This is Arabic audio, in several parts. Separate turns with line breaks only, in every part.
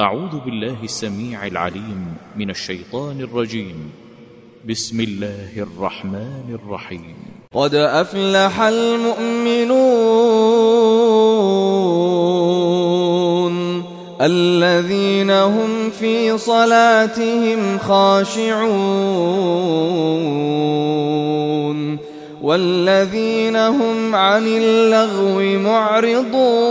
أعوذ بالله السميع العليم من الشيطان الرجيم. بسم الله الرحمن الرحيم.
قد أفلح المؤمنون الذين هم في صلاتهم خاشعون والذين هم عن اللغو معرضون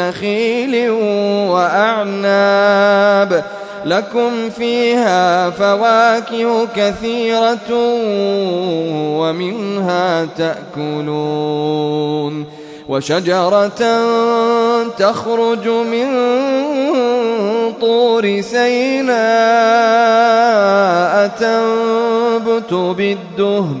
نخيل وأعناب. لكم فيها فواكه كثيرة ومنها تأكلون. وشجرة تخرج من طور سيناء تنبت بالدهن.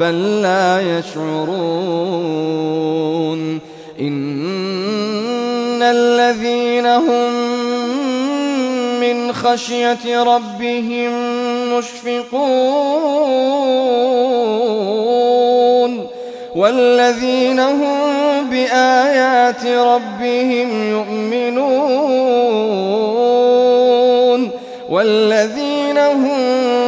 بل لا يشعرون. إن الذين هم من خشية ربهم مشفقون. والذين هم بآيات ربهم يؤمنون. والذين هم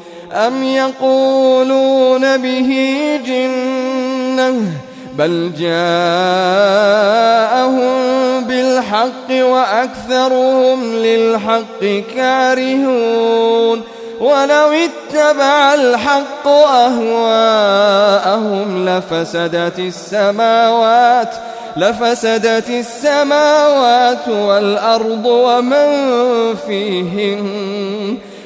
أم يقولون به جنة بل جاءهم بالحق وأكثرهم للحق كارهون ولو اتبع الحق أهواءهم لفسدت السماوات لفسدت السماوات والأرض ومن فيهن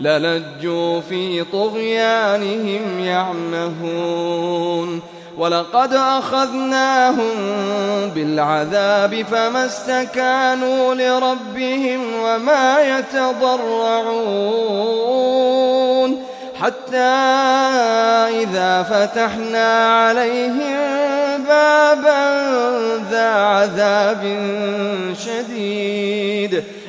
للجوا في طغيانهم يعمهون. ولقد أخذناهم بالعذاب فما استكانوا لربهم وما يتضرعون. حتى إذا فتحنا عليهم بابا ذا عذاب شديد.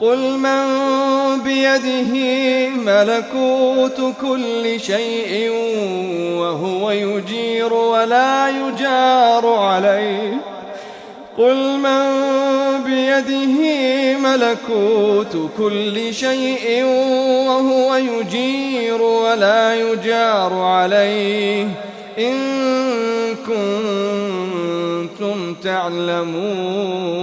قل من بيده ملكوت كل شيء وهو يجير ولا يجار عليه. قل من بيده ملكوت كل شيء وهو يجير ولا يجار عليه. إن كنتم تعلمون.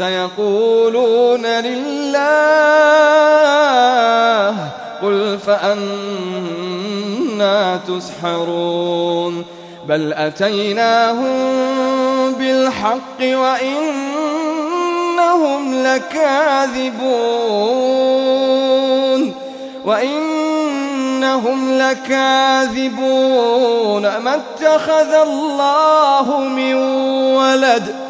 سيقولون لله قل فأنا تسحرون بل أتيناهم بالحق وإنهم لكاذبون وإنهم لكاذبون ما اتخذ الله من ولد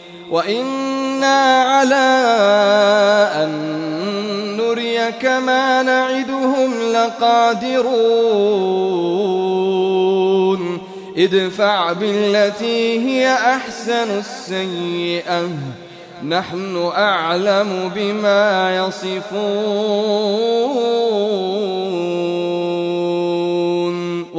وإنا على أن نريك ما نعدهم لقادرون ادفع بالتي هي أحسن السيئة نحن أعلم بما يصفون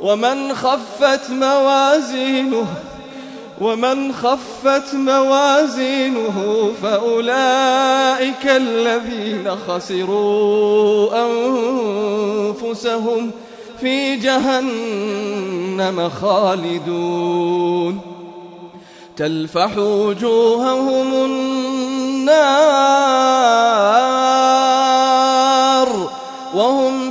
ومن خفت موازينه ومن خفت موازينه فأولئك الذين خسروا أنفسهم في جهنم خالدون. تلفح وجوههم النار وهم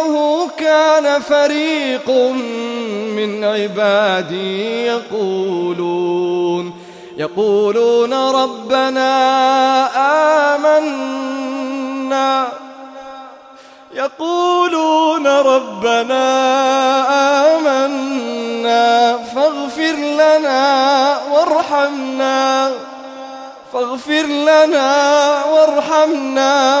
إنه كان فريق من عبادي يقولون يقولون ربنا آمنا. يقولون ربنا آمنا. فاغفر لنا وارحمنا. فاغفر لنا وارحمنا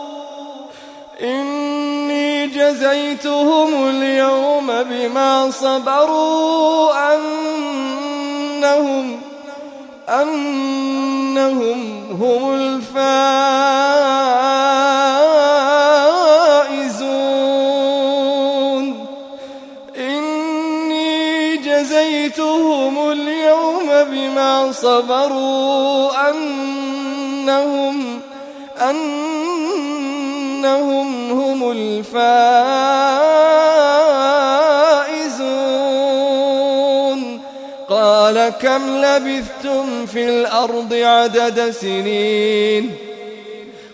إني جزيتهم اليوم بما صبروا أنهم أنهم هم الفائزون. إني جزيتهم اليوم بما صبروا أنهم أنهم هم الفائزون. قال كم لبثتم في الأرض عدد سنين؟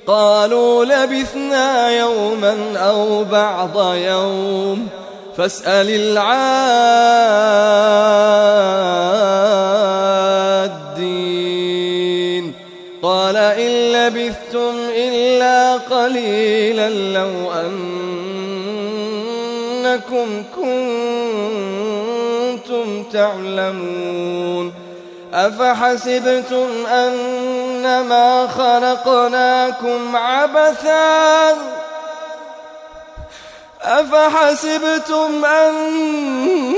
قالوا لبثنا يوما أو بعض يوم. فاسأل العادين. قال إن لبثتم إلا قليلا لو أنكم كنتم تعلمون أفحسبتم أنما خلقناكم عبثا أفحسبتم أنما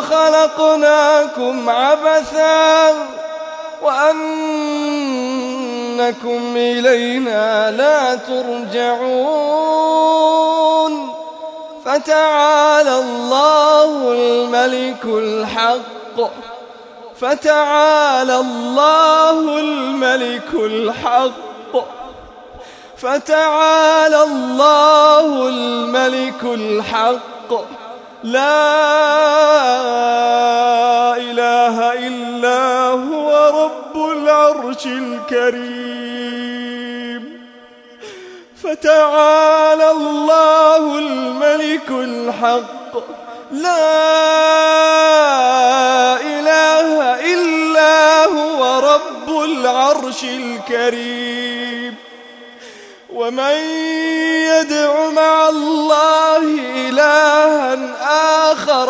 خلقناكم عبثا وأنكم إلينا لا ترجعون فتعالى الله الملك الحق فتعالى الله الملك الحق فتعالى الله الملك الحق لا إله إلا هو رب العرش الكريم. فتعالى الله الملك الحق. لا إله إلا هو رب العرش الكريم.